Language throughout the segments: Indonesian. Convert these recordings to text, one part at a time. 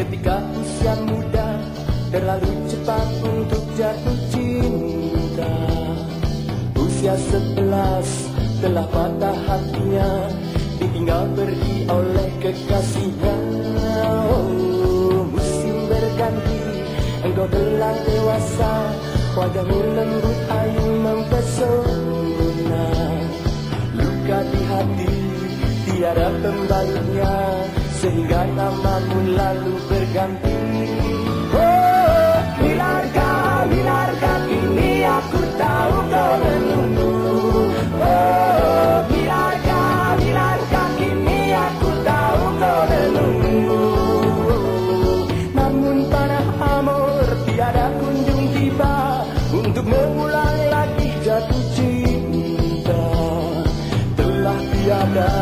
Ketika usia muda Terlalu cepat untuk jatuh cinta. Usia sebelas telah patah hatinya Ditinggal pergi oleh kekasihnya. Oh, Musim berganti engkau telah dewasa. Wajahmu lembut ayu mempesona. Luka di hati tiada pembaliknya. Sehingga namamu lalu berganti Untuk mengulang lagi jatuh cinta Telah tiada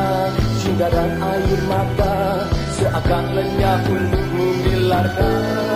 cinta dan air mata Seakan lenyap untukmu Milarka